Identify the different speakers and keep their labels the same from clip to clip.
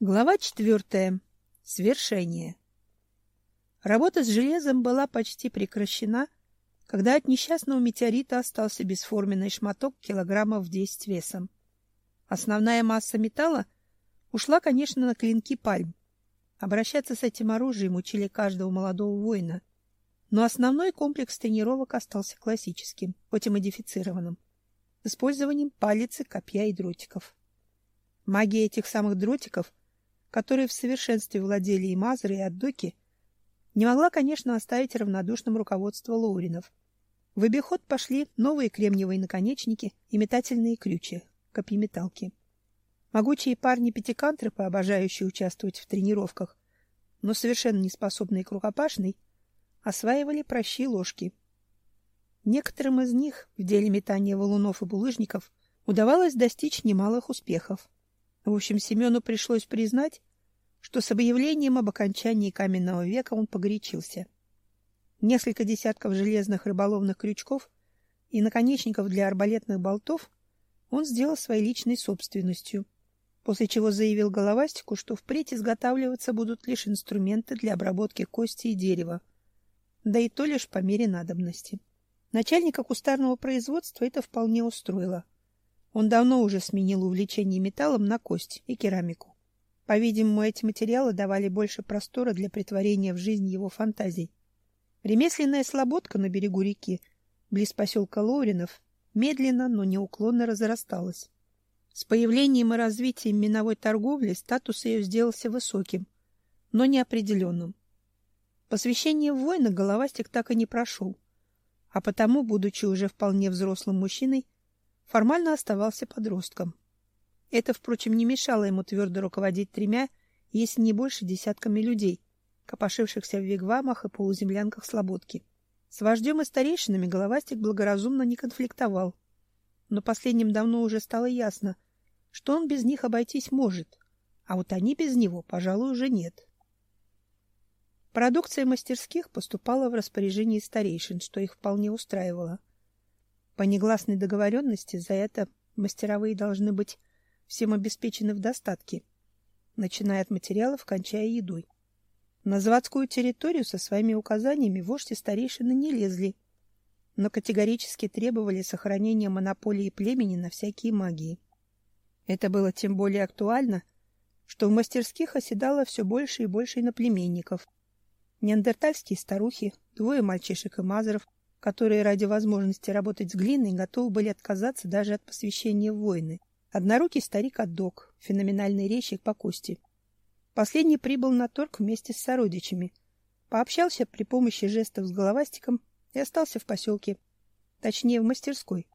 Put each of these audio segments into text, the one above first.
Speaker 1: Глава четвертая. Свершение. Работа с железом была почти прекращена, когда от несчастного метеорита остался бесформенный шматок килограммов 10 весом. Основная масса металла ушла, конечно, на клинки пальм. Обращаться с этим оружием учили каждого молодого воина. Но основной комплекс тренировок остался классическим, хоть и модифицированным, с использованием палицы, копья и дротиков. Магия этих самых дротиков которые в совершенстве владели и Мазры, и Аддоки, не могла, конечно, оставить равнодушным руководство Лоуринов. В обиход пошли новые кремниевые наконечники и метательные крючья, копьеметалки. Могучие парни-пятикантропы, обожающие участвовать в тренировках, но совершенно не способные к рукопашной, осваивали прощи ложки. Некоторым из них в деле метания валунов и булыжников удавалось достичь немалых успехов. В общем, Семену пришлось признать, что с объявлением об окончании каменного века он погорячился. Несколько десятков железных рыболовных крючков и наконечников для арбалетных болтов он сделал своей личной собственностью, после чего заявил головастику, что впредь изготавливаться будут лишь инструменты для обработки кости и дерева, да и то лишь по мере надобности. Начальника кустарного производства это вполне устроило — он давно уже сменил увлечение металлом на кость и керамику. По-видимому, эти материалы давали больше простора для притворения в жизнь его фантазий. Ремесленная слободка на берегу реки, близ поселка Лоринов, медленно, но неуклонно разрасталась. С появлением и развитием миновой торговли статус ее сделался высоким, но неопределенным. Посвящение в войны головастик так и не прошел, а потому, будучи уже вполне взрослым мужчиной, формально оставался подростком. Это, впрочем, не мешало ему твердо руководить тремя, если не больше десятками людей, копошившихся в вигвамах и полуземлянках слободки. С вождем и старейшинами головастик благоразумно не конфликтовал. Но последним давно уже стало ясно, что он без них обойтись может, а вот они без него, пожалуй, уже нет. Продукция мастерских поступала в распоряжение старейшин, что их вполне устраивало. По негласной договоренности за это мастеровые должны быть всем обеспечены в достатке, начиная от материалов, кончая едой. На заводскую территорию со своими указаниями вождь и старейшины не лезли, но категорически требовали сохранения монополии племени на всякие магии. Это было тем более актуально, что в мастерских оседало все больше и больше иноплеменников. Неандертальские старухи, двое мальчишек и мазеров — которые ради возможности работать с глиной готовы были отказаться даже от посвящения в войны. Однорукий старик Аддок, феноменальный резчик по кости. Последний прибыл на торг вместе с сородичами, пообщался при помощи жестов с головастиком и остался в поселке, точнее в мастерской,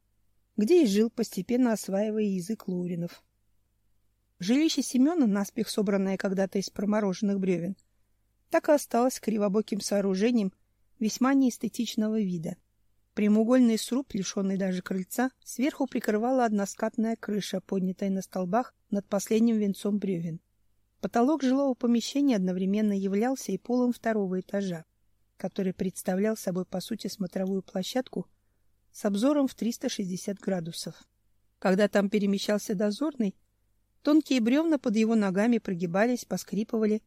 Speaker 1: где и жил, постепенно осваивая язык луринов. Жилище Семена, наспех собранное когда-то из промороженных бревен, так и осталось кривобоким сооружением весьма неэстетичного вида. Прямоугольный сруб, лишенный даже крыльца, сверху прикрывала односкатная крыша, поднятая на столбах над последним венцом бревен. Потолок жилого помещения одновременно являлся и полом второго этажа, который представлял собой по сути смотровую площадку с обзором в 360 градусов. Когда там перемещался дозорный, тонкие бревна под его ногами прогибались, поскрипывали.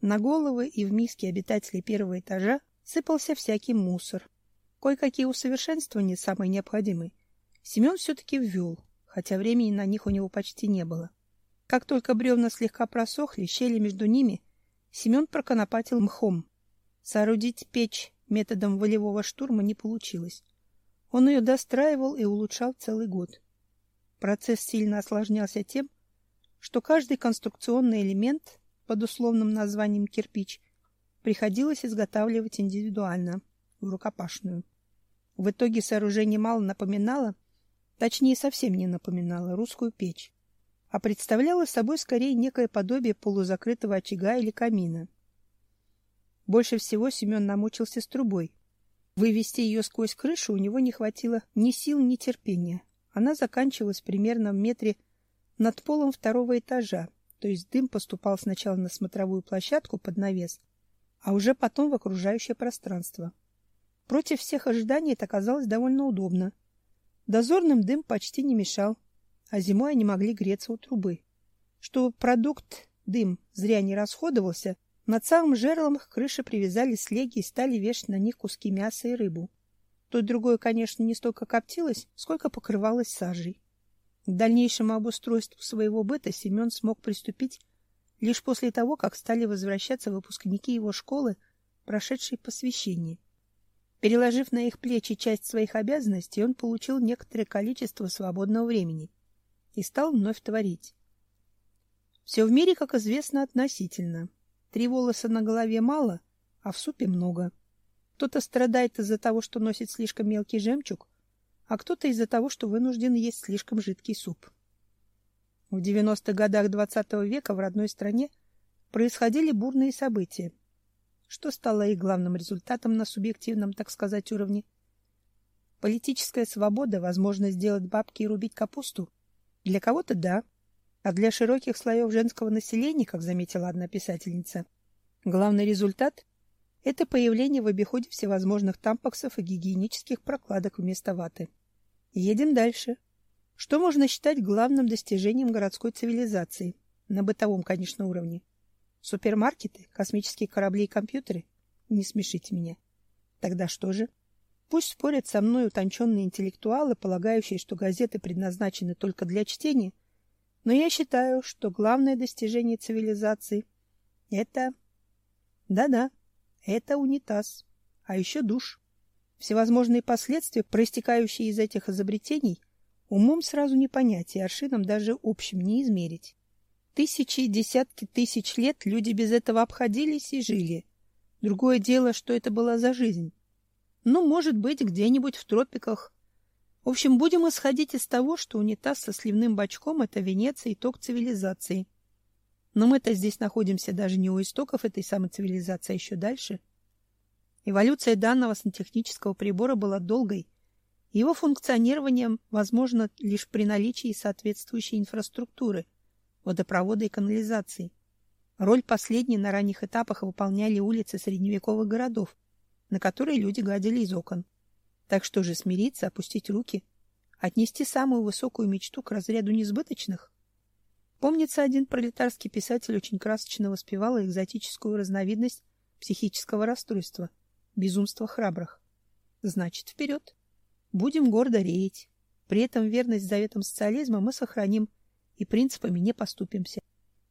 Speaker 1: На головы и в миски обитателей первого этажа сыпался всякий мусор. Кое-какие усовершенствования, самые необходимые, Семен все-таки ввел, хотя времени на них у него почти не было. Как только бревна слегка просохли, щели между ними, Семен проконопатил мхом. Соорудить печь методом волевого штурма не получилось. Он ее достраивал и улучшал целый год. Процесс сильно осложнялся тем, что каждый конструкционный элемент под условным названием кирпич приходилось изготавливать индивидуально, в рукопашную. В итоге сооружение мало напоминало, точнее совсем не напоминало русскую печь, а представляло собой скорее некое подобие полузакрытого очага или камина. Больше всего Семен намучился с трубой. Вывести ее сквозь крышу у него не хватило ни сил, ни терпения. Она заканчивалась примерно в метре над полом второго этажа, то есть дым поступал сначала на смотровую площадку под навес, а уже потом в окружающее пространство. Против всех ожиданий это оказалось довольно удобно. Дозорным дым почти не мешал, а зимой они могли греться у трубы. Чтобы продукт дым зря не расходовался, над самым жерлом к крыше привязали слеги и стали вешать на них куски мяса и рыбу. То другое, конечно, не столько коптилось, сколько покрывалось сажей. К дальнейшему обустройству своего быта Семен смог приступить лишь после того, как стали возвращаться выпускники его школы, прошедшие посвящение. Переложив на их плечи часть своих обязанностей, он получил некоторое количество свободного времени и стал вновь творить. Все в мире, как известно, относительно. Три волоса на голове мало, а в супе много. Кто-то страдает из-за того, что носит слишком мелкий жемчуг, а кто-то из-за того, что вынужден есть слишком жидкий суп. В 90-х годах XX -го века в родной стране происходили бурные события, что стало их главным результатом на субъективном, так сказать, уровне. Политическая свобода, возможность сделать бабки и рубить капусту. Для кого-то да, а для широких слоев женского населения, как заметила одна писательница, главный результат – это появление в обиходе всевозможных тампоксов и гигиенических прокладок вместо ваты. Едем дальше. Что можно считать главным достижением городской цивилизации? На бытовом, конечно, уровне. Супермаркеты, космические корабли и компьютеры? Не смешите меня. Тогда что же? Пусть спорят со мной утонченные интеллектуалы, полагающие, что газеты предназначены только для чтения, но я считаю, что главное достижение цивилизации — это... Да-да, это унитаз, а еще душ. Всевозможные последствия, проистекающие из этих изобретений, умом сразу не понять и аршином даже общим не измерить. Тысячи и десятки тысяч лет люди без этого обходились и жили. Другое дело, что это была за жизнь. Ну, может быть, где-нибудь в тропиках. В общем, будем исходить из того, что унитаз со сливным бачком — это венец и итог цивилизации. Но мы-то здесь находимся даже не у истоков этой самой цивилизации, а еще дальше — Эволюция данного сантехнического прибора была долгой. Его функционирование возможно лишь при наличии соответствующей инфраструктуры, водопровода и канализации. Роль последней на ранних этапах выполняли улицы средневековых городов, на которые люди гадили из окон. Так что же смириться, опустить руки, отнести самую высокую мечту к разряду несбыточных? Помнится, один пролетарский писатель очень красочно воспевал экзотическую разновидность психического расстройства – безумство храбрых. Значит, вперед. Будем гордо реять. При этом верность заветам социализма мы сохраним и принципами не поступимся.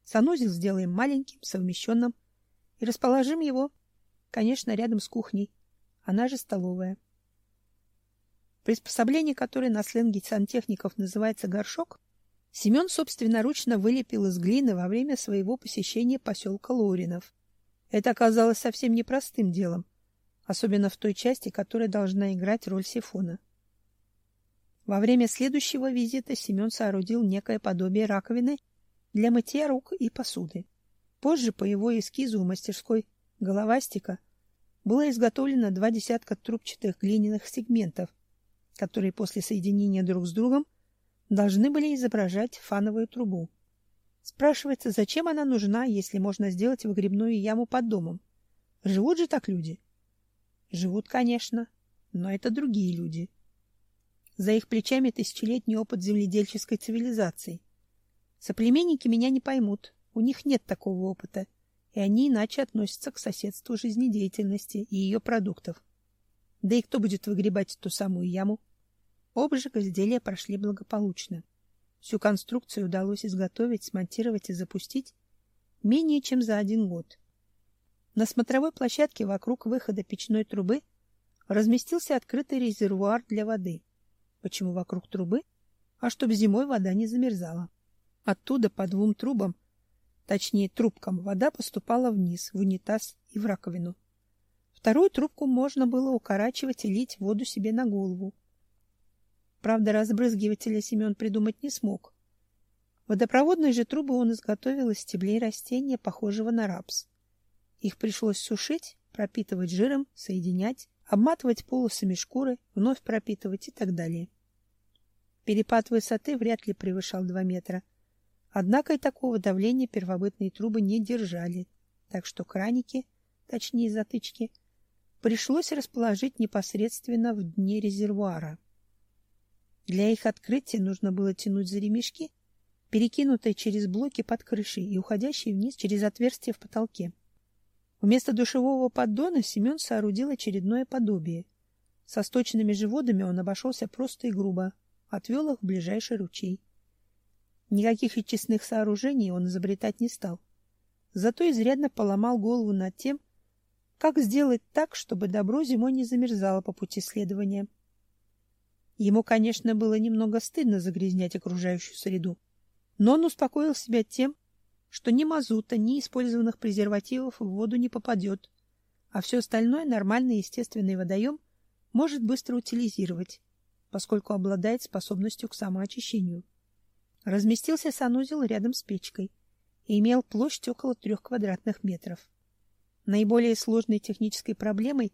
Speaker 1: Санузел сделаем маленьким, совмещенным и расположим его, конечно, рядом с кухней, она же столовая. Приспособление, которое на сленге сантехников называется горшок, Семен собственноручно вылепил из глины во время своего посещения поселка Лоринов. Это оказалось совсем непростым делом, особенно в той части, которая должна играть роль сифона. Во время следующего визита Семен соорудил некое подобие раковины для мытья рук и посуды. Позже по его эскизу у мастерской головастика было изготовлено два десятка трубчатых глиняных сегментов, которые после соединения друг с другом должны были изображать фановую трубу. Спрашивается, зачем она нужна, если можно сделать выгребную яму под домом? Живут же так люди. Живут, конечно, но это другие люди. За их плечами тысячелетний опыт земледельческой цивилизации. Соплеменники меня не поймут, у них нет такого опыта, и они иначе относятся к соседству жизнедеятельности и ее продуктов. Да и кто будет выгребать ту самую яму? Обжиг изделия прошли благополучно. Всю конструкцию удалось изготовить, смонтировать и запустить менее чем за один год. На смотровой площадке вокруг выхода печной трубы разместился открытый резервуар для воды. Почему вокруг трубы? А чтобы зимой вода не замерзала. Оттуда по двум трубам, точнее трубкам, вода поступала вниз, в унитаз и в раковину. Вторую трубку можно было укорачивать и лить воду себе на голову. Правда, разбрызгивателя Семен придумать не смог. Водопроводные же трубы он изготовил из стеблей растения, похожего на рапс. Их пришлось сушить, пропитывать жиром, соединять, обматывать полосами шкуры, вновь пропитывать и так далее. Перепад высоты вряд ли превышал 2 метра. Однако и такого давления первобытные трубы не держали, так что краники, точнее затычки, пришлось расположить непосредственно в дне резервуара. Для их открытия нужно было тянуть за ремешки, перекинутой через блоки под крышей и уходящей вниз через отверстие в потолке. Вместо душевого поддона Семен соорудил очередное подобие. Со сточными живодами он обошелся просто и грубо, отвел их в ближайший ручей. Никаких очистных сооружений он изобретать не стал. Зато изрядно поломал голову над тем, как сделать так, чтобы добро зимой не замерзало по пути следования. Ему, конечно, было немного стыдно загрязнять окружающую среду, но он успокоил себя тем, что ни мазута, ни использованных презервативов в воду не попадет, а все остальное нормальный естественный водоем может быстро утилизировать, поскольку обладает способностью к самоочищению. Разместился санузел рядом с печкой и имел площадь около трех квадратных метров. Наиболее сложной технической проблемой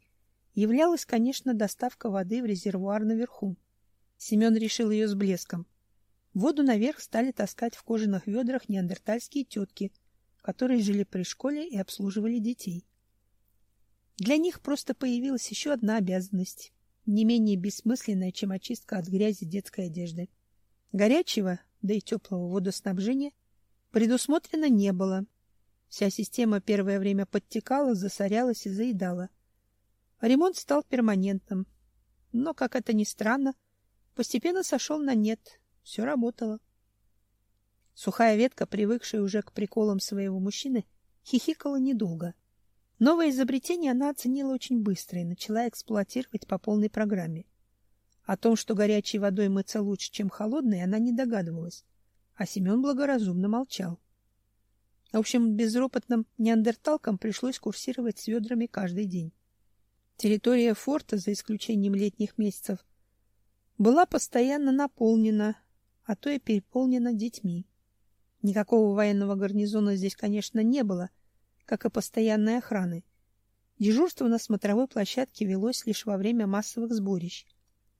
Speaker 1: являлась, конечно, доставка воды в резервуар наверху. Семен решил ее с блеском. Воду наверх стали таскать в кожаных ведрах неандертальские тетки, которые жили при школе и обслуживали детей. Для них просто появилась еще одна обязанность, не менее бессмысленная, чем очистка от грязи детской одежды. Горячего, да и теплого водоснабжения предусмотрено не было. Вся система первое время подтекала, засорялась и заедала. Ремонт стал перманентным. Но, как это ни странно, постепенно сошел на нет, все работало. Сухая ветка, привыкшая уже к приколам своего мужчины, хихикала недолго. Новое изобретение она оценила очень быстро и начала эксплуатировать по полной программе. О том, что горячей водой мыться лучше, чем холодной, она не догадывалась, а Семен благоразумно молчал. В общем, безропотным неандерталкам пришлось курсировать с ведрами каждый день. Территория форта, за исключением летних месяцев, была постоянно наполнена а то и переполнена детьми. Никакого военного гарнизона здесь, конечно, не было, как и постоянной охраны. Дежурство на смотровой площадке велось лишь во время массовых сборищ,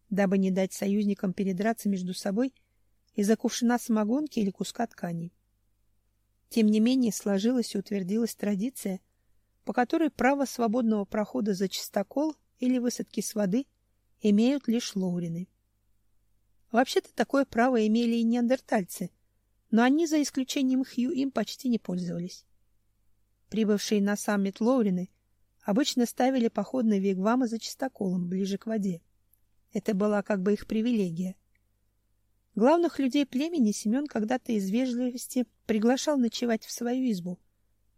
Speaker 1: дабы не дать союзникам передраться между собой из-за кувшина самогонки или куска ткани. Тем не менее, сложилась и утвердилась традиция, по которой право свободного прохода за чистокол или высадки с воды имеют лишь лоурины. Вообще-то такое право имели и неандертальцы, но они, за исключением Хью, им почти не пользовались. Прибывшие на саммит Лоурины обычно ставили походные вигвамы за чистоколом, ближе к воде. Это была как бы их привилегия. Главных людей племени Семен когда-то из вежливости приглашал ночевать в свою избу,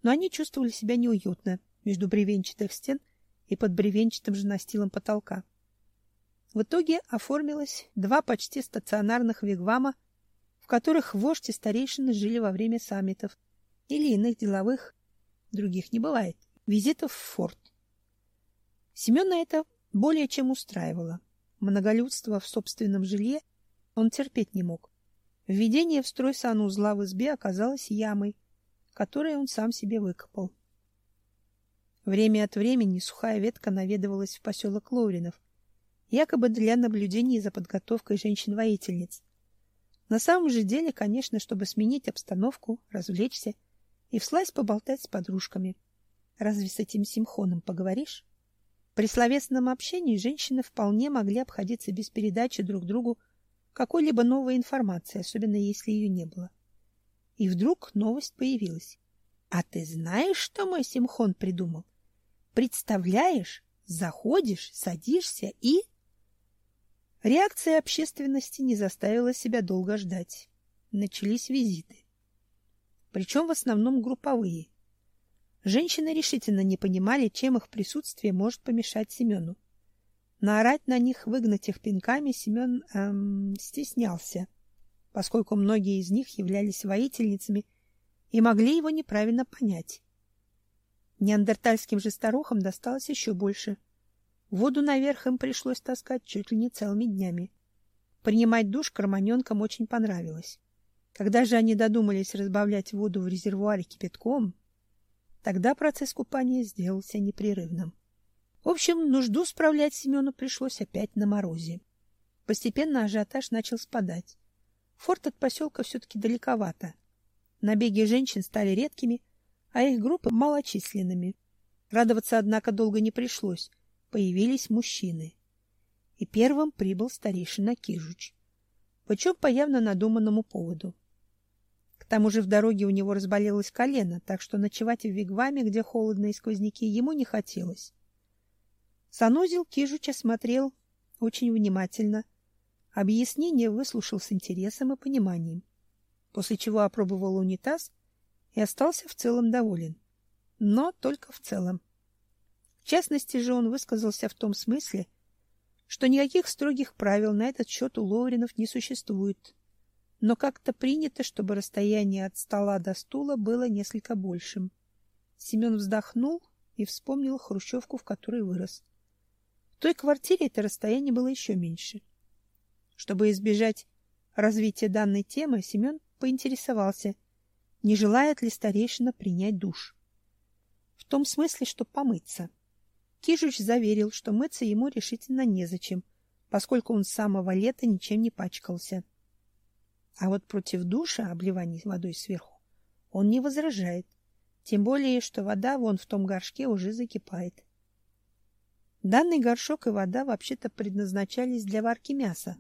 Speaker 1: но они чувствовали себя неуютно между бревенчатых стен и под бревенчатым же настилом потолка. В итоге оформилось два почти стационарных вигвама, в которых вождь и старейшины жили во время саммитов или иных деловых, других не бывает, визитов в форт. Семена это более чем устраивало. Многолюдство в собственном жилье он терпеть не мог. Введение в строй санузла в избе оказалось ямой, которую он сам себе выкопал. Время от времени сухая ветка наведывалась в поселок Ловринов, якобы для наблюдения за подготовкой женщин-воительниц. На самом же деле, конечно, чтобы сменить обстановку, развлечься и вслась поболтать с подружками. Разве с этим симхоном поговоришь? При словесном общении женщины вполне могли обходиться без передачи друг другу какой-либо новой информации, особенно если ее не было. И вдруг новость появилась. А ты знаешь, что мой симхон придумал? Представляешь, заходишь, садишься и Реакция общественности не заставила себя долго ждать. Начались визиты. Причем в основном групповые. Женщины решительно не понимали, чем их присутствие может помешать Семену. Наорать на них, выгнать их пинками Семен эм, стеснялся, поскольку многие из них являлись воительницами и могли его неправильно понять. Неандертальским же старухам досталось еще больше – Воду наверх им пришлось таскать чуть ли не целыми днями. Принимать душ карманенкам очень понравилось. Когда же они додумались разбавлять воду в резервуаре кипятком, тогда процесс купания сделался непрерывным. В общем, нужду справлять Семену пришлось опять на морозе. Постепенно ажиотаж начал спадать. Форт от поселка все-таки далековато. Набеги женщин стали редкими, а их группы малочисленными. Радоваться, однако, долго не пришлось появились мужчины. И первым прибыл старейшина Кижуч, причем по явно надуманному поводу. К тому же в дороге у него разболелось колено, так что ночевать в вигваме, где холодно и сквозняки, ему не хотелось. Санузел Кижуч осмотрел очень внимательно. Объяснение выслушал с интересом и пониманием, после чего опробовал унитаз и остался в целом доволен. Но только в целом. В частности же он высказался в том смысле, что никаких строгих правил на этот счет у Лоуринов не существует. Но как-то принято, чтобы расстояние от стола до стула было несколько большим. Семен вздохнул и вспомнил хрущевку, в которой вырос. В той квартире это расстояние было еще меньше. Чтобы избежать развития данной темы, Семен поинтересовался, не желает ли старейшина принять душ. В том смысле, что помыться. Кижуч заверил, что мыться ему решительно незачем, поскольку он с самого лета ничем не пачкался. А вот против душа, обливания водой сверху, он не возражает, тем более, что вода вон в том горшке уже закипает. Данный горшок и вода вообще-то предназначались для варки мяса.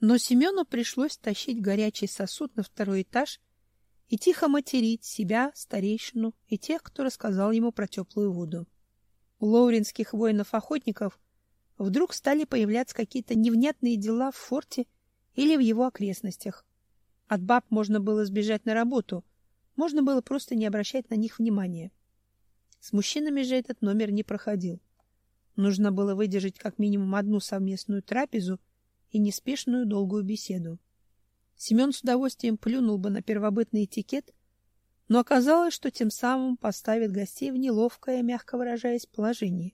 Speaker 1: Но Семену пришлось тащить горячий сосуд на второй этаж и тихо материть себя, старейшину и тех, кто рассказал ему про теплую воду. У лоуринских воинов-охотников вдруг стали появляться какие-то невнятные дела в форте или в его окрестностях. От баб можно было сбежать на работу, можно было просто не обращать на них внимания. С мужчинами же этот номер не проходил. Нужно было выдержать как минимум одну совместную трапезу и неспешную долгую беседу. Семен с удовольствием плюнул бы на первобытный этикет, но оказалось, что тем самым поставит гостей в неловкое, мягко выражаясь, положение.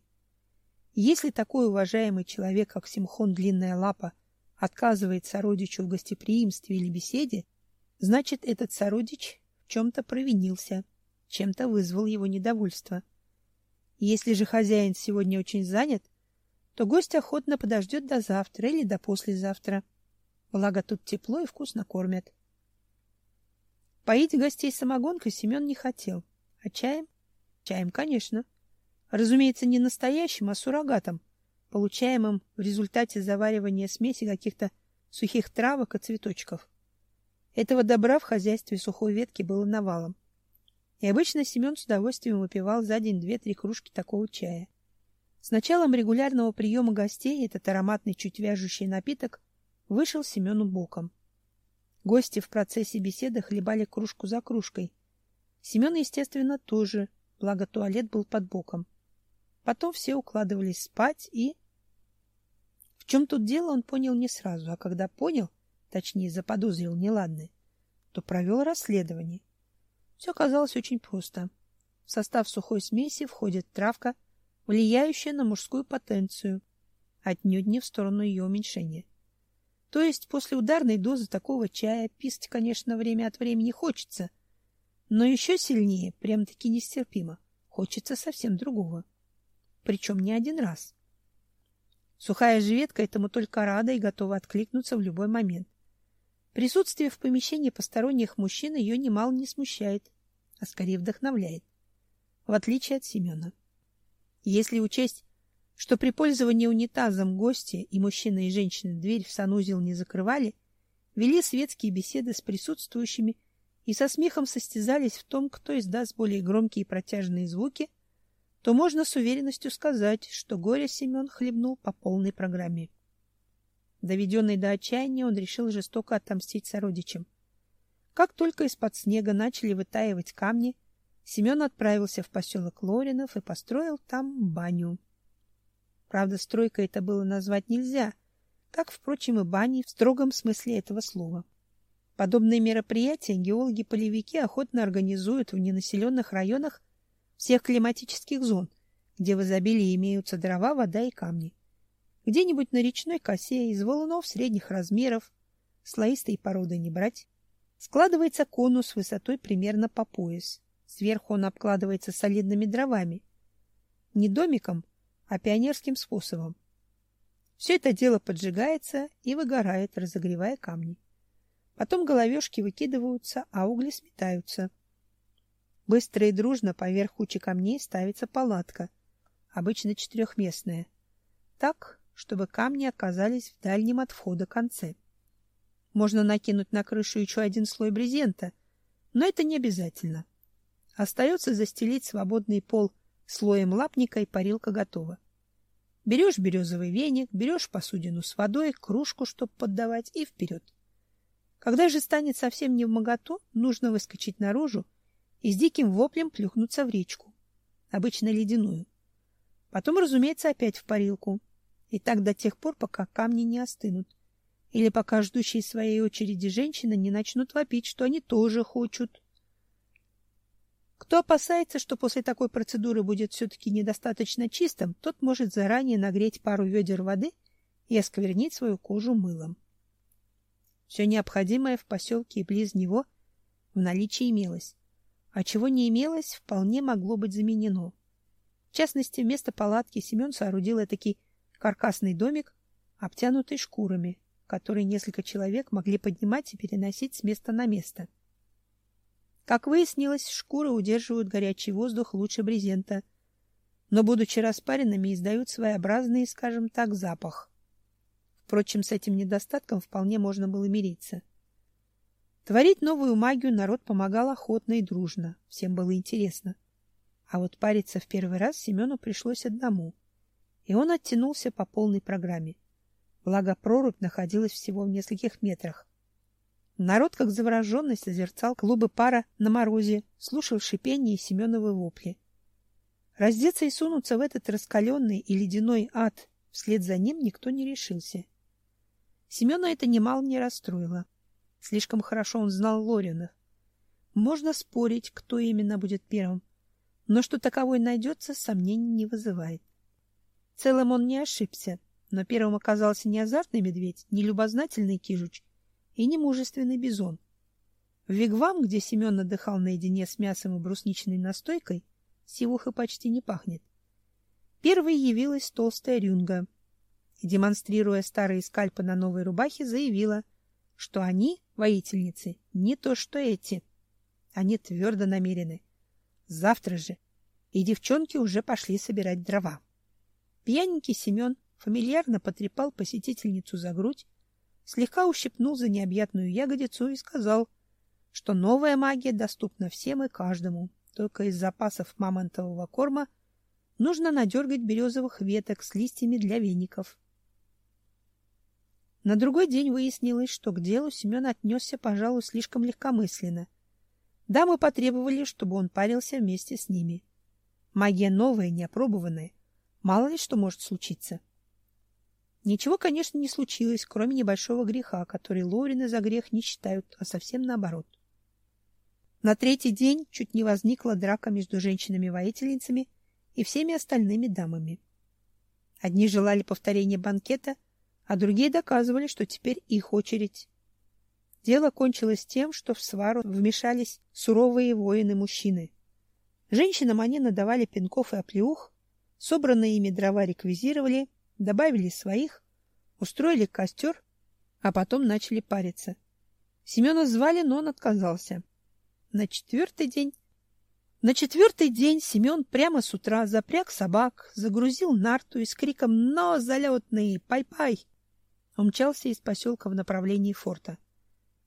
Speaker 1: Если такой уважаемый человек, как Симхон Длинная Лапа, отказывает сородичу в гостеприимстве или беседе, значит, этот сородич в чем-то провинился, чем-то вызвал его недовольство. Если же хозяин сегодня очень занят, то гость охотно подождет до завтра или до послезавтра. Благо тут тепло и вкусно кормят. Поить гостей самогонкой Семен не хотел. А чаем? Чаем, конечно. Разумеется, не настоящим, а суррогатом, получаемым в результате заваривания смеси каких-то сухих травок и цветочков. Этого добра в хозяйстве сухой ветки было навалом. И обычно Семен с удовольствием выпивал за день две-три кружки такого чая. С началом регулярного приема гостей этот ароматный, чуть вяжущий напиток вышел Семену боком. Гости в процессе беседы хлебали кружку за кружкой. Семен, естественно, тоже, благо туалет был под боком. Потом все укладывались спать и... В чем тут дело, он понял не сразу, а когда понял, точнее заподозрил неладное, то провел расследование — все оказалось очень просто. В состав сухой смеси входит травка, влияющая на мужскую потенцию, отнюдь не в сторону ее уменьшения. То есть после ударной дозы такого чая писать, конечно, время от времени хочется, но еще сильнее, прям-таки нестерпимо, хочется совсем другого. Причем не один раз. Сухая же ветка этому только рада и готова откликнуться в любой момент. Присутствие в помещении посторонних мужчин ее немало не смущает, а скорее вдохновляет, в отличие от Семена. Если учесть, что при пользовании унитазом гости и мужчина и женщина дверь в санузел не закрывали, вели светские беседы с присутствующими и со смехом состязались в том, кто издаст более громкие и протяжные звуки, то можно с уверенностью сказать, что горе Семен хлебнул по полной программе. Доведенный до отчаяния, он решил жестоко отомстить сородичам. Как только из-под снега начали вытаивать камни, Семен отправился в поселок Лоринов и построил там баню. Правда, стройкой это было назвать нельзя, как, впрочем, и баней в строгом смысле этого слова. Подобные мероприятия геологи-полевики охотно организуют в ненаселенных районах всех климатических зон, где в изобилии имеются дрова, вода и камни. Где-нибудь на речной косе из валунов средних размеров, слоистой породы не брать, складывается конус высотой примерно по пояс. Сверху он обкладывается солидными дровами. Не домиком, а пионерским способом. Все это дело поджигается и выгорает, разогревая камни. Потом головешки выкидываются, а угли сметаются. Быстро и дружно поверх кучи камней ставится палатка, обычно четырехместная. Так чтобы камни оказались в дальнем от входа конце. Можно накинуть на крышу еще один слой брезента, Но это не обязательно. Остается застелить свободный пол слоем лапника, и парилка готова. Берешь березовый веник, берешь посудину с водой, кружку, чтобы поддавать, и вперед. Когда же станет совсем не в моготу, нужно выскочить наружу и с диким воплем плюхнуться в речку, обычно ледяную. Потом, разумеется, опять в парилку. И так до тех пор, пока камни не остынут. Или пока ждущие своей очереди женщины не начнут вопить, что они тоже хочут. Кто опасается, что после такой процедуры будет все-таки недостаточно чистым, тот может заранее нагреть пару ведер воды и осквернить свою кожу мылом. Все необходимое в поселке и близ него в наличии имелось, а чего не имелось, вполне могло быть заменено. В частности, вместо палатки Семен соорудил этакий каркасный домик, обтянутый шкурами, которые несколько человек могли поднимать и переносить с места на место. Как выяснилось, шкуры удерживают горячий воздух лучше брезента, но, будучи распаренными, издают своеобразный, скажем так, запах. Впрочем, с этим недостатком вполне можно было мириться. Творить новую магию народ помогал охотно и дружно, всем было интересно. А вот париться в первый раз Семену пришлось одному, и он оттянулся по полной программе. Благо прорубь находилась всего в нескольких метрах. Народ, как завороженный, созерцал клубы пара на морозе, слушал шипение и Семеновы вопли. Раздеться и сунуться в этот раскаленный и ледяной ад вслед за ним никто не решился. Семена это немало не расстроило. Слишком хорошо он знал Лоринов. Можно спорить, кто именно будет первым, но что таковой найдется, сомнений не вызывает. В целом он не ошибся, но первым оказался не азартный медведь, не любознательный кижуч и не мужественный бизон. В вигвам, где Семен отдыхал наедине с мясом и брусничной настойкой, сивуха почти не пахнет. Первой явилась толстая рюнга, и, демонстрируя старые скальпы на новой рубахе, заявила, что они, воительницы, не то что эти. Они твердо намерены. Завтра же. И девчонки уже пошли собирать дрова. Пьяненький Семен фамильярно потрепал посетительницу за грудь, слегка ущипнул за необъятную ягодицу и сказал, что новая магия доступна всем и каждому, только из запасов мамонтового корма нужно надергать березовых веток с листьями для веников. На другой день выяснилось, что к делу Семен отнесся, пожалуй, слишком легкомысленно. Дамы потребовали, чтобы он парился вместе с ними. Магия новая, неопробованная. Мало ли что может случиться. Ничего, конечно, не случилось, кроме небольшого греха, который Лорины за грех не считают, а совсем наоборот. На третий день чуть не возникла драка между женщинами-воительницами и всеми остальными дамами. Одни желали повторения банкета, а другие доказывали, что теперь их очередь. Дело кончилось тем, что в свару вмешались суровые воины-мужчины. Женщинам они надавали пинков и оплеух, собранные ими дрова реквизировали, добавили своих, устроили костер, а потом начали париться. Семена звали, но он отказался. На четвертый день на четвертый день Семен прямо с утра запряг собак, загрузил нарту и с криком «Но, залетный! Пай-пай!» умчался из поселка в направлении форта.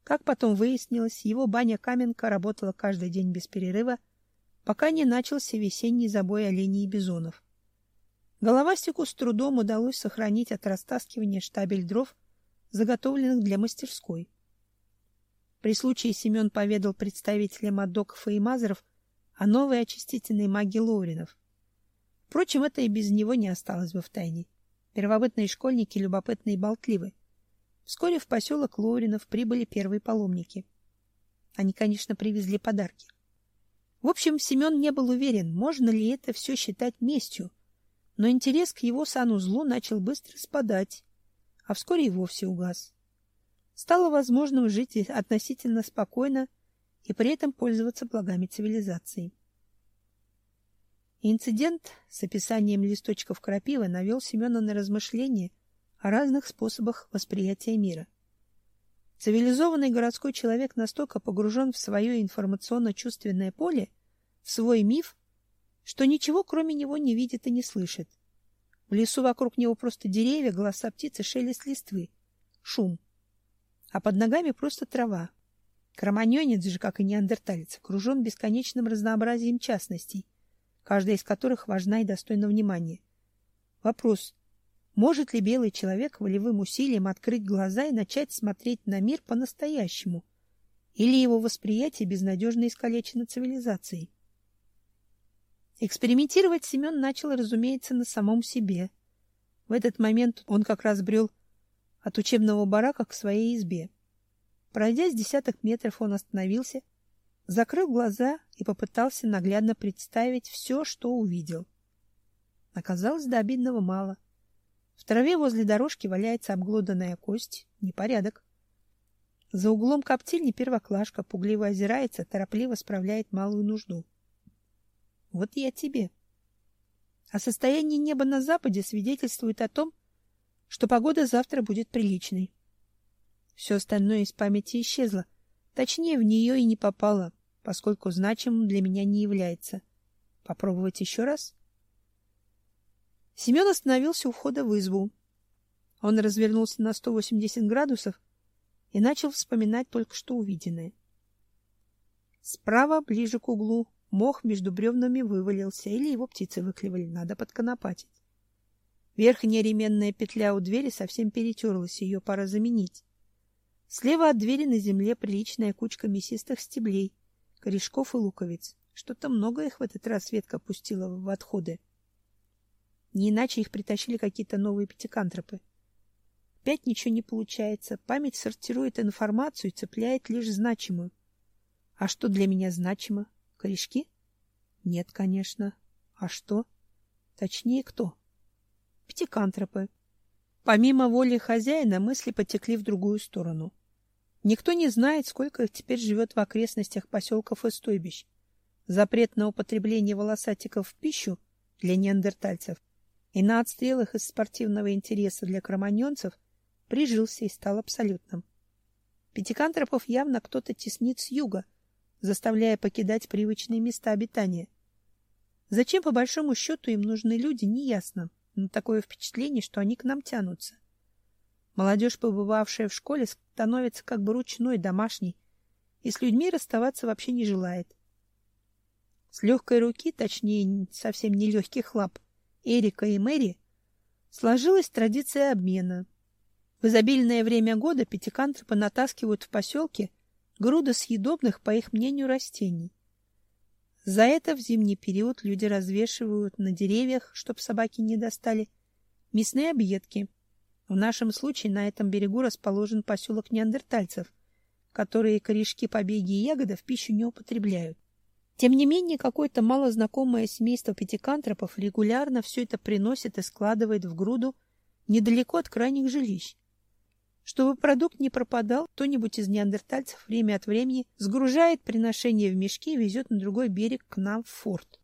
Speaker 1: Как потом выяснилось, его баня-каменка работала каждый день без перерыва, пока не начался весенний забой оленей и бизонов. Головастику с трудом удалось сохранить от растаскивания штабель дров, заготовленных для мастерской. При случае Семен поведал представителям адоков и мазеров о новой очистительной магии Лоуринов. Впрочем, это и без него не осталось бы в тайне. Первобытные школьники любопытны и болтливы. Вскоре в поселок Лоринов прибыли первые паломники. Они, конечно, привезли подарки. В общем, Семен не был уверен, можно ли это все считать местью, но интерес к его санузлу начал быстро спадать, а вскоре и вовсе угас. Стало возможным жить относительно спокойно и при этом пользоваться благами цивилизации. Инцидент с описанием листочков крапивы навел Семена на размышления о разных способах восприятия мира. Цивилизованный городской человек настолько погружен в свое информационно-чувственное поле, в свой миф, что ничего кроме него не видит и не слышит. В лесу вокруг него просто деревья, голоса птиц шелест листвы, шум. А под ногами просто трава. Кроманьонец же, как и неандерталец, окружен бесконечным разнообразием частностей, каждая из которых важна и достойна внимания. Вопрос. Может ли белый человек волевым усилием открыть глаза и начать смотреть на мир по-настоящему? Или его восприятие безнадежно искалечено цивилизацией? Экспериментировать Семен начал, разумеется, на самом себе. В этот момент он как раз брел от учебного барака к своей избе. Пройдя с десяток метров, он остановился, закрыл глаза и попытался наглядно представить все, что увидел. Оказалось до обидного мало. В траве возле дорожки валяется обглоданная кость. Непорядок. За углом коптильни первоклашка пугливо озирается, торопливо справляет малую нужду. Вот я тебе. А состояние неба на западе свидетельствует о том, что погода завтра будет приличной. Все остальное из памяти исчезло. Точнее, в нее и не попало, поскольку значимым для меня не является. Попробовать еще раз? Семен остановился у входа в избу. Он развернулся на 180 градусов и начал вспоминать только что увиденное. Справа, ближе к углу, мох между бревнами вывалился, или его птицы выклевали, надо подконопатить. Верхняя ременная петля у двери совсем перетерлась, ее пора заменить. Слева от двери на земле приличная кучка мясистых стеблей, корешков и луковиц. Что-то много их в этот раз ветка пустила в отходы. Не иначе их притащили какие-то новые пятикантропы. Опять ничего не получается. Память сортирует информацию и цепляет лишь значимую. А что для меня значимо? Корешки? Нет, конечно. А что? Точнее, кто? Пятикантропы. Помимо воли хозяина, мысли потекли в другую сторону. Никто не знает, сколько их теперь живет в окрестностях поселков и стойбищ. Запрет на употребление волосатиков в пищу для неандертальцев и на отстрелах из спортивного интереса для кроманьонцев прижился и стал абсолютным. Пятикантропов явно кто-то теснит с юга, заставляя покидать привычные места обитания. Зачем, по большому счету, им нужны люди, неясно но такое впечатление, что они к нам тянутся. Молодежь, побывавшая в школе, становится как бы ручной, домашней, и с людьми расставаться вообще не желает. С легкой руки, точнее, совсем не легких лап, Эрика и Мэри сложилась традиция обмена. В изобильное время года пятикантропы натаскивают в поселке груды съедобных, по их мнению, растений. За это в зимний период люди развешивают на деревьях, чтоб собаки не достали, мясные объедки. В нашем случае на этом берегу расположен поселок неандертальцев, которые корешки, побеги и ягоды в пищу не употребляют. Тем не менее, какое-то малознакомое семейство пятикантропов регулярно все это приносит и складывает в груду недалеко от крайних жилищ. Чтобы продукт не пропадал, кто-нибудь из неандертальцев время от времени сгружает приношение в мешки и везет на другой берег к нам в форт.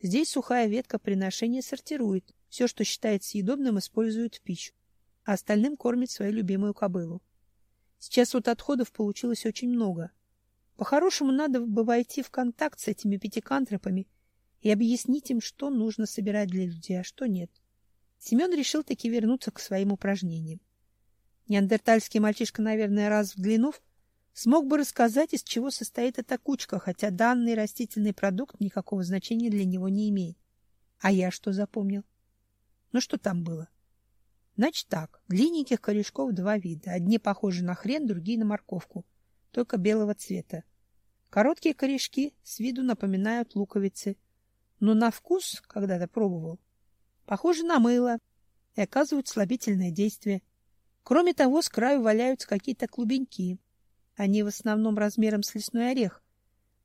Speaker 1: Здесь сухая ветка приношения сортирует, все, что считает съедобным, использует в пищу, а остальным кормит свою любимую кобылу. Сейчас вот отходов получилось очень много. По-хорошему надо бы войти в контакт с этими пятикантропами и объяснить им, что нужно собирать для людей, а что нет. Семен решил таки вернуться к своим упражнениям. Неандертальский мальчишка, наверное, раз взглянув, смог бы рассказать, из чего состоит эта кучка, хотя данный растительный продукт никакого значения для него не имеет. А я что запомнил? Ну что там было? Значит так, длинненьких корешков два вида. Одни похожи на хрен, другие на морковку, только белого цвета. Короткие корешки с виду напоминают луковицы, но на вкус, когда-то пробовал, похожи на мыло и оказывают слабительное действие. Кроме того, с краю валяются какие-то клубеньки. Они в основном размером с лесной орех,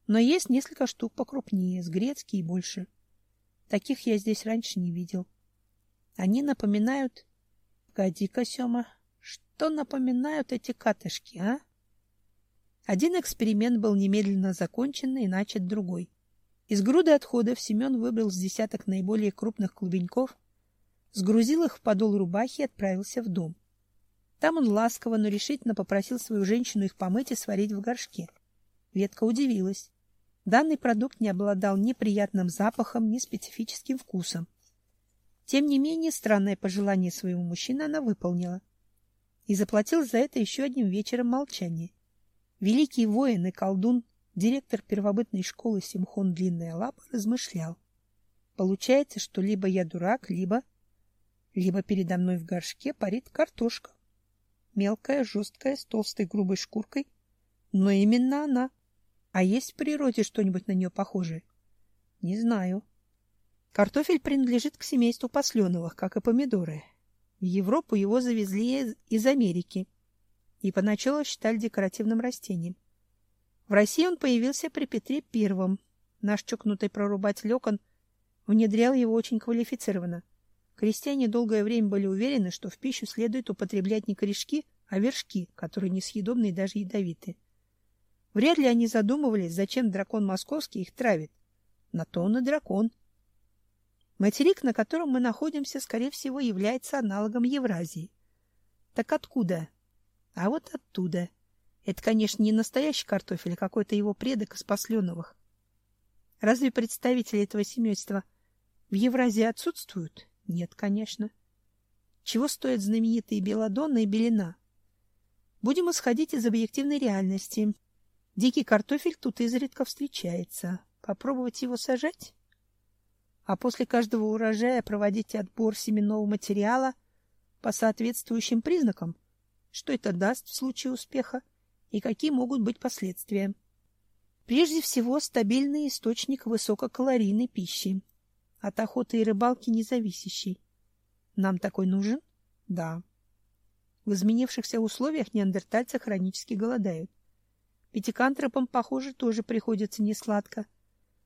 Speaker 1: но есть несколько штук покрупнее, с грецкий и больше. Таких я здесь раньше не видел. Они напоминают... Погоди-ка, Сёма, что напоминают эти катышки, а? Один эксперимент был немедленно закончен и начат другой. Из груды отходов Семен выбрал с десяток наиболее крупных клубеньков, сгрузил их в подол рубахи и отправился в дом. Там он ласково, но решительно попросил свою женщину их помыть и сварить в горшке. Ветка удивилась. Данный продукт не обладал ни приятным запахом, ни специфическим вкусом. Тем не менее, странное пожелание своего мужчины она выполнила. И заплатил за это еще одним вечером молчания. Великий воин и колдун, директор первобытной школы Симхон Длинная Лапа, размышлял. Получается, что либо я дурак, либо... Либо передо мной в горшке парит картошка. Мелкая, жесткая, с толстой грубой шкуркой. Но именно она. А есть в природе что-нибудь на нее похожее? Не знаю. Картофель принадлежит к семейству посленовых, как и помидоры. В Европу его завезли из Америки и поначалу считали декоративным растением. В России он появился при Петре Первом. Наш чокнутый прорубатель окон внедрял его очень квалифицированно. Крестьяне долгое время были уверены, что в пищу следует употреблять не корешки, а вершки, которые несъедобны и даже ядовиты. Вряд ли они задумывались, зачем дракон московский их травит. На то он и дракон. Материк, на котором мы находимся, скорее всего, является аналогом Евразии. Так откуда? А вот оттуда. Это, конечно, не настоящий картофель, а какой-то его предок из посленовых. Разве представители этого семейства в Евразии отсутствуют? Нет, конечно. Чего стоят знаменитые белодонна и белина? Будем исходить из объективной реальности. Дикий картофель тут изредка встречается. Попробовать его сажать? а после каждого урожая проводить отбор семенного материала по соответствующим признакам, что это даст в случае успеха и какие могут быть последствия. Прежде всего, стабильный источник высококалорийной пищи, от охоты и рыбалки независящий. Нам такой нужен? Да. В изменившихся условиях неандертальцы хронически голодают. Пятикантропам, похоже, тоже приходится несладко.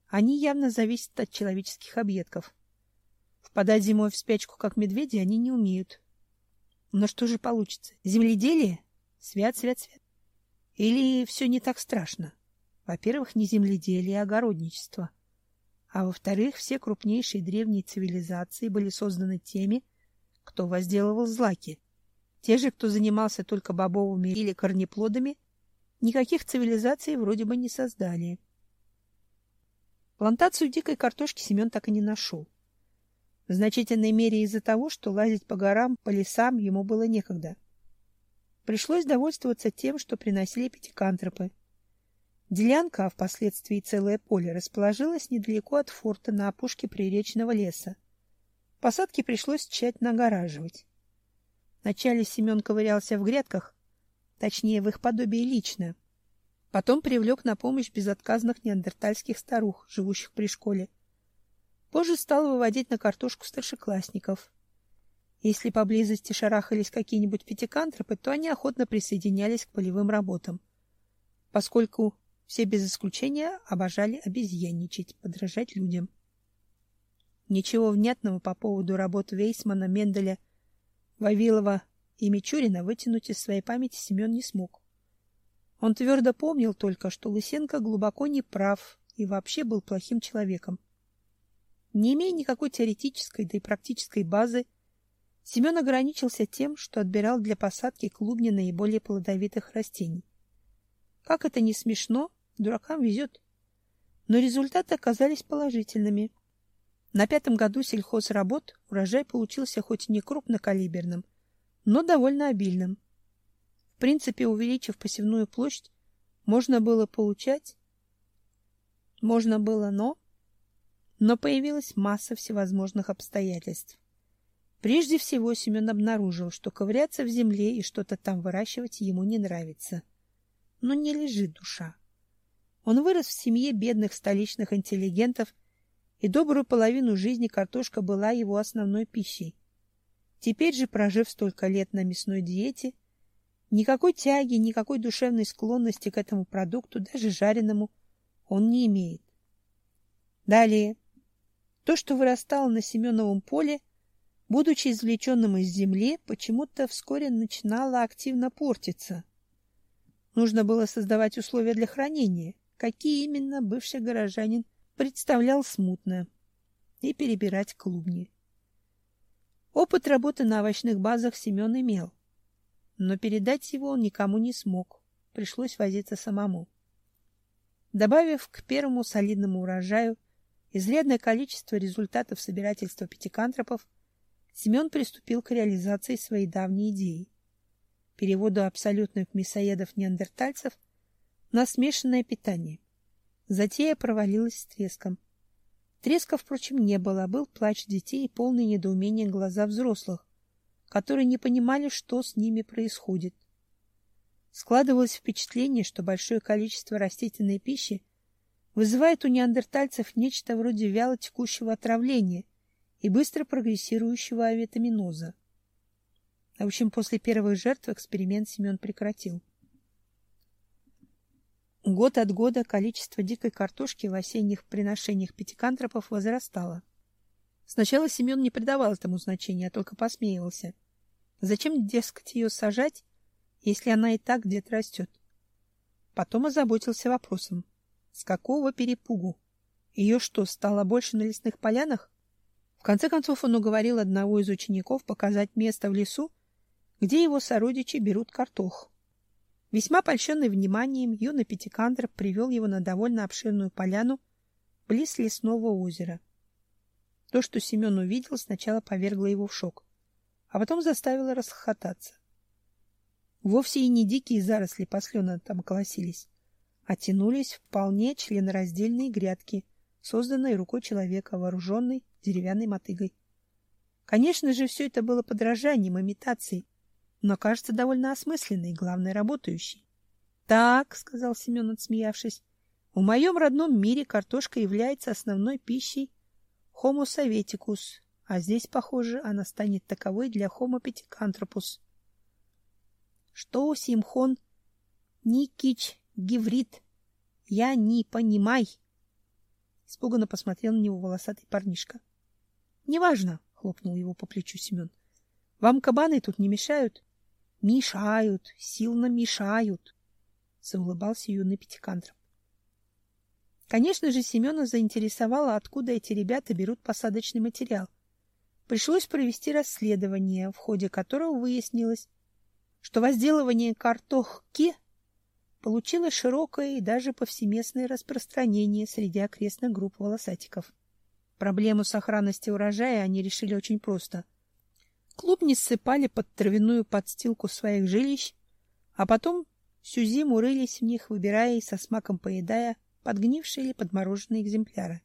Speaker 1: Они явно зависят от человеческих объедков. Впадать зимой в спячку, как медведи, они не умеют. Но что же получится? Земледелие? Свят, свят, свят. Или все не так страшно? Во-первых, не земледелие, а огородничество. А во-вторых, все крупнейшие древние цивилизации были созданы теми, кто возделывал злаки. Те же, кто занимался только бобовыми или корнеплодами, никаких цивилизаций вроде бы не создали. Плантацию дикой картошки Семен так и не нашел. В значительной мере из-за того, что лазить по горам, по лесам ему было некогда. Пришлось довольствоваться тем, что приносили пятикантропы. Делянка, а впоследствии целое поле, расположилась недалеко от форта на опушке приречного леса. Посадки пришлось тщательно огораживать. Вначале Семен ковырялся в грядках, точнее, в их подобии лично, Потом привлек на помощь безотказных неандертальских старух, живущих при школе. Позже стал выводить на картошку старшеклассников. Если поблизости шарахались какие-нибудь пятикантропы, то они охотно присоединялись к полевым работам, поскольку все без исключения обожали обезьянничать, подражать людям. Ничего внятного по поводу работ Вейсмана, Менделя, Вавилова и Мичурина вытянуть из своей памяти Семен не смог. Он твердо помнил только, что Лысенко глубоко не прав и вообще был плохим человеком. Не имея никакой теоретической да и практической базы, Семен ограничился тем, что отбирал для посадки клубни наиболее плодовитых растений. Как это не смешно, дуракам везет. Но результаты оказались положительными. На пятом году сельхозработ урожай получился хоть и не крупнокалиберным, но довольно обильным. В принципе, увеличив посевную площадь, можно было получать... Можно было, но... Но появилась масса всевозможных обстоятельств. Прежде всего Семен обнаружил, что ковыряться в земле и что-то там выращивать ему не нравится. Но не лежит душа. Он вырос в семье бедных столичных интеллигентов, и добрую половину жизни картошка была его основной пищей. Теперь же, прожив столько лет на мясной диете, Никакой тяги, никакой душевной склонности к этому продукту, даже жареному, он не имеет. Далее. То, что вырастало на Семеновом поле, будучи извлеченным из земли, почему-то вскоре начинало активно портиться. Нужно было создавать условия для хранения, какие именно бывший горожанин представлял смутно, и перебирать клубни. Опыт работы на овощных базах Семен имел но передать его он никому не смог. Пришлось возиться самому. Добавив к первому солидному урожаю изрядное количество результатов собирательства пятикантропов, Семен приступил к реализации своей давней идеи переводу абсолютных мясоедов-неандертальцев на смешанное питание. Затея провалилась с треском. Треска, впрочем, не было, был плач детей и полное недоумение глаза взрослых, которые не понимали, что с ними происходит. Складывалось впечатление, что большое количество растительной пищи вызывает у неандертальцев нечто вроде вяло текущего отравления и быстро прогрессирующего авитаминоза. В общем, после первой жертвы эксперимент Семен прекратил. Год от года количество дикой картошки в осенних приношениях пятикантропов возрастало. Сначала Семен не придавал этому значения, а только посмеивался. Зачем, дескать, ее сажать, если она и так где-то растет? Потом озаботился вопросом. С какого перепугу? Ее что, стало больше на лесных полянах? В конце концов он уговорил одного из учеников показать место в лесу, где его сородичи берут картох. Весьма польщенный вниманием, юный пятикантроп привел его на довольно обширную поляну близ лесного озера. То, что Семен увидел, сначала повергло его в шок, а потом заставило расхохотаться. Вовсе и не дикие заросли послена там колосились, а тянулись вполне членораздельные грядки, созданные рукой человека, вооруженной деревянной мотыгой. Конечно же, все это было подражанием, имитацией, но кажется довольно осмысленной, главное, работающей. Так, сказал Семен, отсмеявшись. В моем родном мире картошка является основной пищей Homo советикус, а здесь, похоже, она станет таковой для Homo pithecanthropus. Что, Симхон, Никич, Геврит, я не понимай. Испуганно посмотрел на него волосатый парнишка. Неважно, хлопнул его по плечу Семен. Вам кабаны тут не мешают? Мешают, сильно мешают, заулыбался юный пятикантроп. Конечно же, Семена заинтересовало, откуда эти ребята берут посадочный материал. Пришлось провести расследование, в ходе которого выяснилось, что возделывание картохки получило широкое и даже повсеместное распространение среди окрестных групп волосатиков. Проблему сохранности урожая они решили очень просто — Клубни ссыпали под травяную подстилку своих жилищ, а потом всю зиму рылись в них, выбирая и со смаком поедая подгнившие или подмороженные экземпляры.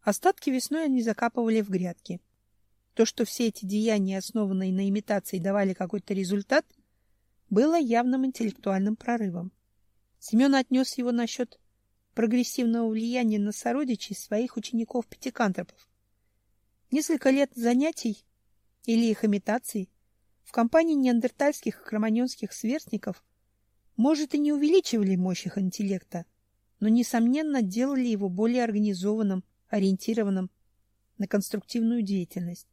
Speaker 1: Остатки весной они закапывали в грядки. То, что все эти деяния, основанные на имитации, давали какой-то результат, было явным интеллектуальным прорывом. Семен отнес его насчет прогрессивного влияния на сородичей своих учеников-пятикантропов. Несколько лет занятий или их имитаций в компании неандертальских и кроманьонских сверстников, может, и не увеличивали мощь их интеллекта, но, несомненно, делали его более организованным, ориентированным на конструктивную деятельность.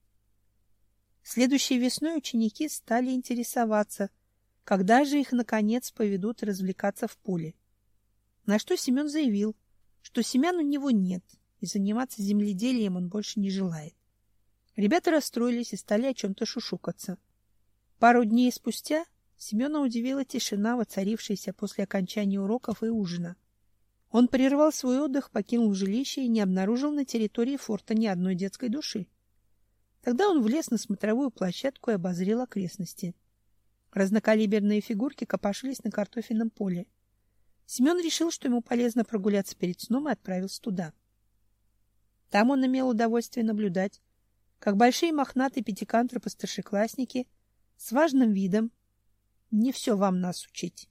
Speaker 1: Следующей весной ученики стали интересоваться, когда же их, наконец, поведут развлекаться в поле. На что Семен заявил, что семян у него нет, и заниматься земледелием он больше не желает. Ребята расстроились и стали о чем-то шушукаться. Пару дней спустя Семена удивила тишина, воцарившаяся после окончания уроков и ужина. Он прервал свой отдых, покинул жилище и не обнаружил на территории форта ни одной детской души. Тогда он влез на смотровую площадку и обозрел окрестности. Разнокалиберные фигурки копошились на картофельном поле. Семен решил, что ему полезно прогуляться перед сном и отправился туда. Там он имел удовольствие наблюдать, как большие мохнатые пятикантропы-старшеклассники с важным видом «не все вам нас учить»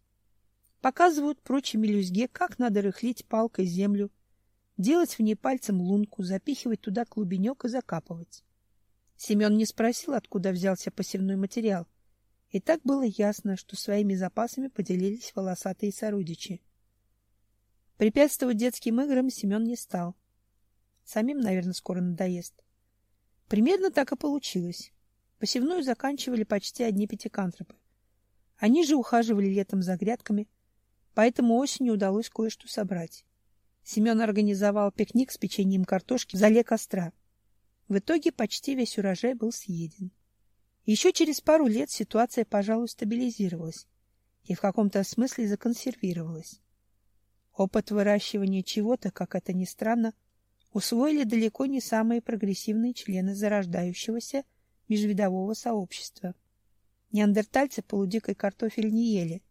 Speaker 1: показывают прочей мелюзге, как надо рыхлить палкой землю, делать в ней пальцем лунку, запихивать туда клубенек и закапывать. Семен не спросил, откуда взялся посевной материал, и так было ясно, что своими запасами поделились волосатые сородичи. Препятствовать детским играм Семен не стал. Самим, наверное, скоро надоест. Примерно так и получилось. Посевную заканчивали почти одни пятикантропы. Они же ухаживали летом за грядками, поэтому осенью удалось кое-что собрать. Семен организовал пикник с печеньем картошки в зале костра. В итоге почти весь урожай был съеден. Еще через пару лет ситуация, пожалуй, стабилизировалась и в каком-то смысле законсервировалась. Опыт выращивания чего-то, как это ни странно, усвоили далеко не самые прогрессивные члены зарождающегося межвидового сообщества. Неандертальцы полудикой картофель не ели,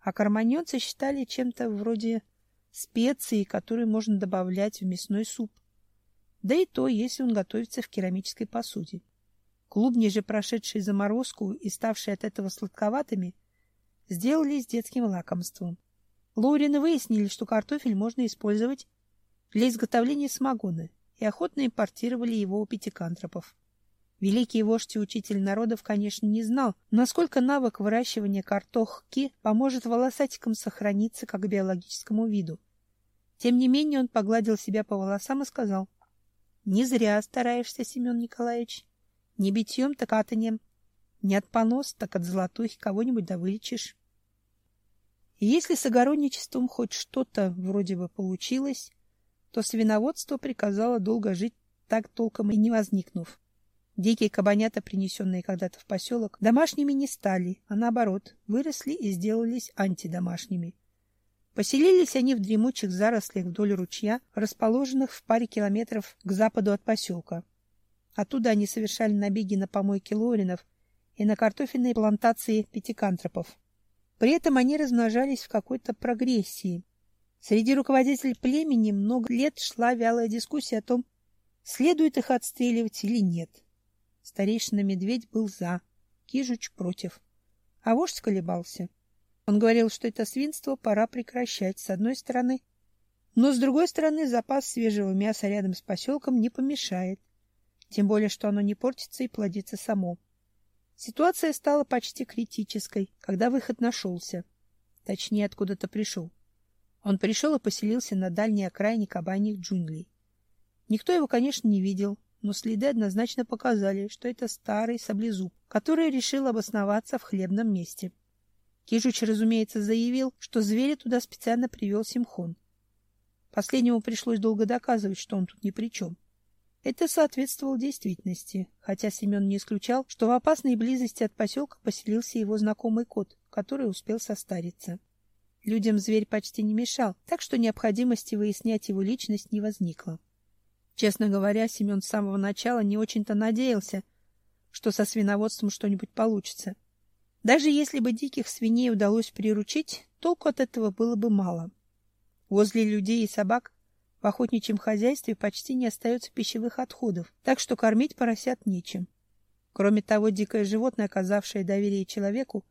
Speaker 1: а карманьонцы считали чем-то вроде специи, которые можно добавлять в мясной суп. Да и то, если он готовится в керамической посуде. Клубни же, прошедшие заморозку и ставшие от этого сладковатыми, сделались детским лакомством. Лоурины выяснили, что картофель можно использовать для изготовления самогона, и охотно импортировали его у пятикантропов. Великий вождь и учитель народов, конечно, не знал, насколько навык выращивания картохки поможет волосатикам сохраниться как биологическому виду. Тем не менее он погладил себя по волосам и сказал, «Не зря стараешься, Семен Николаевич. Не битьем, так атанем. Не от понос, так от золотухи кого-нибудь да вылечишь». И если с огородничеством хоть что-то вроде бы получилось, то свиноводство приказало долго жить, так толком и не возникнув. Дикие кабанята, принесенные когда-то в поселок, домашними не стали, а наоборот, выросли и сделались антидомашними. Поселились они в дремучих зарослях вдоль ручья, расположенных в паре километров к западу от поселка. Оттуда они совершали набеги на помойки лоринов и на картофельные плантации пятикантропов. При этом они размножались в какой-то прогрессии. Среди руководителей племени много лет шла вялая дискуссия о том, следует их отстреливать или нет. Старейшина Медведь был за, Кижуч против. А вождь колебался. Он говорил, что это свинство пора прекращать, с одной стороны. Но, с другой стороны, запас свежего мяса рядом с поселком не помешает. Тем более, что оно не портится и плодится само. Ситуация стала почти критической, когда выход нашелся. Точнее, откуда-то пришел. Он пришел и поселился на дальней окраине кабаньих джунглей. Никто его, конечно, не видел, но следы однозначно показали, что это старый саблезуб, который решил обосноваться в хлебном месте. Кижуч, разумеется, заявил, что зверя туда специально привел Симхон. Последнему пришлось долго доказывать, что он тут ни при чем. Это соответствовало действительности, хотя Семен не исключал, что в опасной близости от поселка поселился его знакомый кот, который успел состариться. Людям зверь почти не мешал, так что необходимости выяснять его личность не возникло. Честно говоря, Семен с самого начала не очень-то надеялся, что со свиноводством что-нибудь получится. Даже если бы диких свиней удалось приручить, толку от этого было бы мало. Возле людей и собак в охотничьем хозяйстве почти не остается пищевых отходов, так что кормить поросят нечем. Кроме того, дикое животное, оказавшее доверие человеку,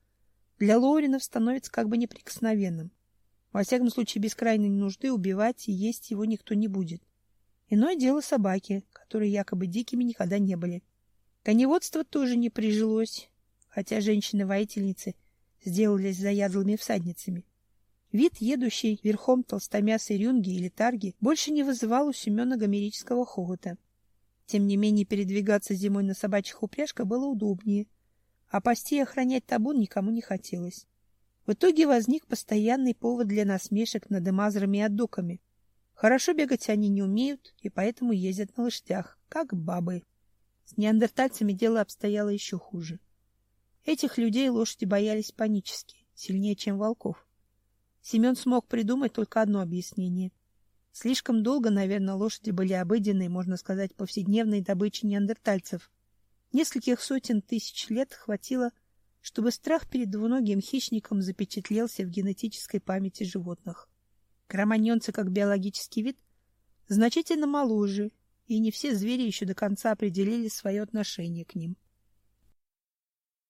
Speaker 1: для Лоуринов становится как бы неприкосновенным. Во всяком случае, без крайней нужды убивать и есть его никто не будет. Иное дело собаки, которые якобы дикими никогда не были. Коневодство тоже не прижилось, хотя женщины-воительницы сделались заядлыми всадницами. Вид, едущий верхом толстомясой рюнги или тарги, больше не вызывал у Семена гомерического хохота. Тем не менее, передвигаться зимой на собачьих упряжках было удобнее, а пасти и охранять табун никому не хотелось. В итоге возник постоянный повод для насмешек над эмазрами и аддоками, Хорошо бегать они не умеют, и поэтому ездят на лошадях, как бабы. С неандертальцами дело обстояло еще хуже. Этих людей лошади боялись панически, сильнее, чем волков. Семен смог придумать только одно объяснение. Слишком долго, наверное, лошади были обыденной, можно сказать, повседневной добычей неандертальцев. Нескольких сотен тысяч лет хватило, чтобы страх перед двуногим хищником запечатлелся в генетической памяти животных. Кроманьонцы, как биологический вид, значительно моложе, и не все звери еще до конца определили свое отношение к ним.